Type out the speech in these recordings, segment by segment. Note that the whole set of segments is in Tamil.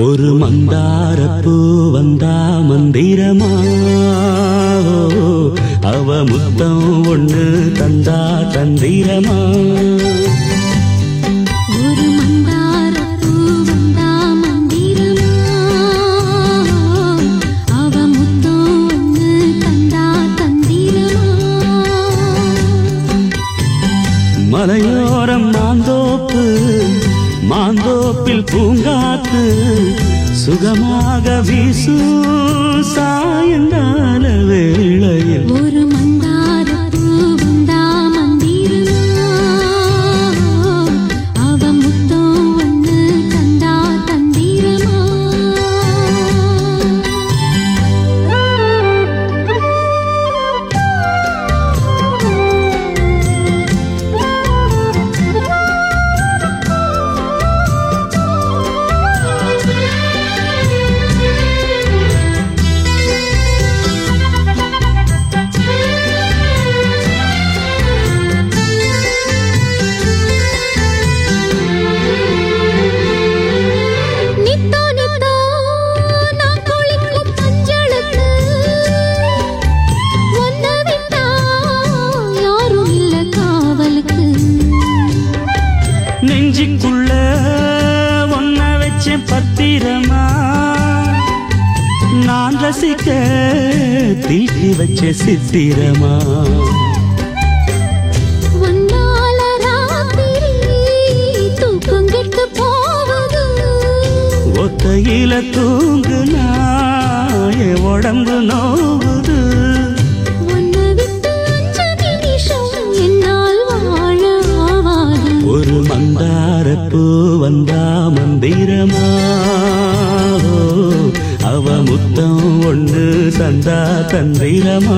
ஒரு மந்தாரப்பூ வந்தா மந்திரமா? அவ முத்தம் ஒண்ணு தந்தா தந்திரமா? ஒரு மாந்தோப்பில் பூங்காத்து சுகமாக வீசு சாயங்கால வேளையில் ஒரு பத்திரமா நான் ரசிக்க தீட்டி வச்ச சித்திரமா ஒன்னால ராத்திரி தூக்கம் கெட்டு போவது ஒத்தையில தூங்குனா என் உடம்பு நோவுது மந்திரமா அவ முத்தம் ஒன்று சந்தா தந்திரமா?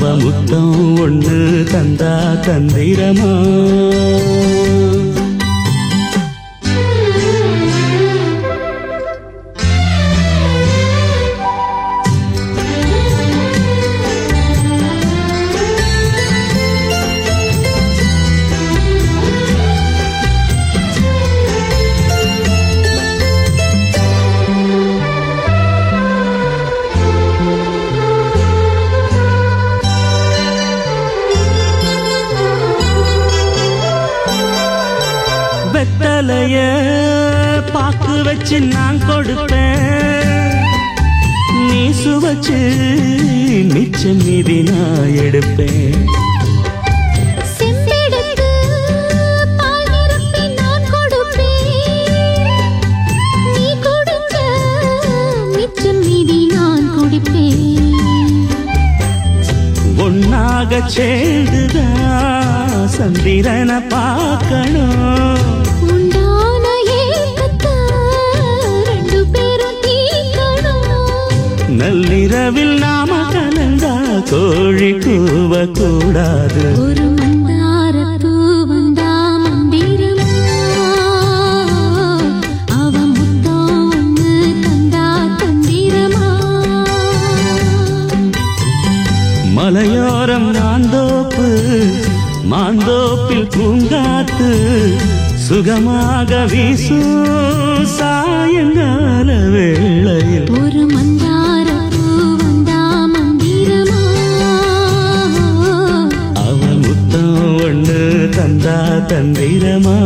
அவ முத்தம் ஒண்ணு தந்தா தந்திரமா? வெத்தலைய பாக்கு வச்சு நான் கொடுப்பேன். நீ சுவச்சு மிச்சம் மீதி நான் எடுப்பேன். செம்பெடுத்து பால் நிரப்பி நான் நள்ளிரவில் நாம கலந்தா கோழி கூவ கூடாது. ஒரு மந்தாரப்பூ வந்தா மந்திரமா அவ முத்தம் தந்தா தந்திரமா. மலையோரம் மாந்தோப்பு மாந்தோப்பில் பூங்காத்து சுகமாக வீசும் சாயங்கால தந்திரமா?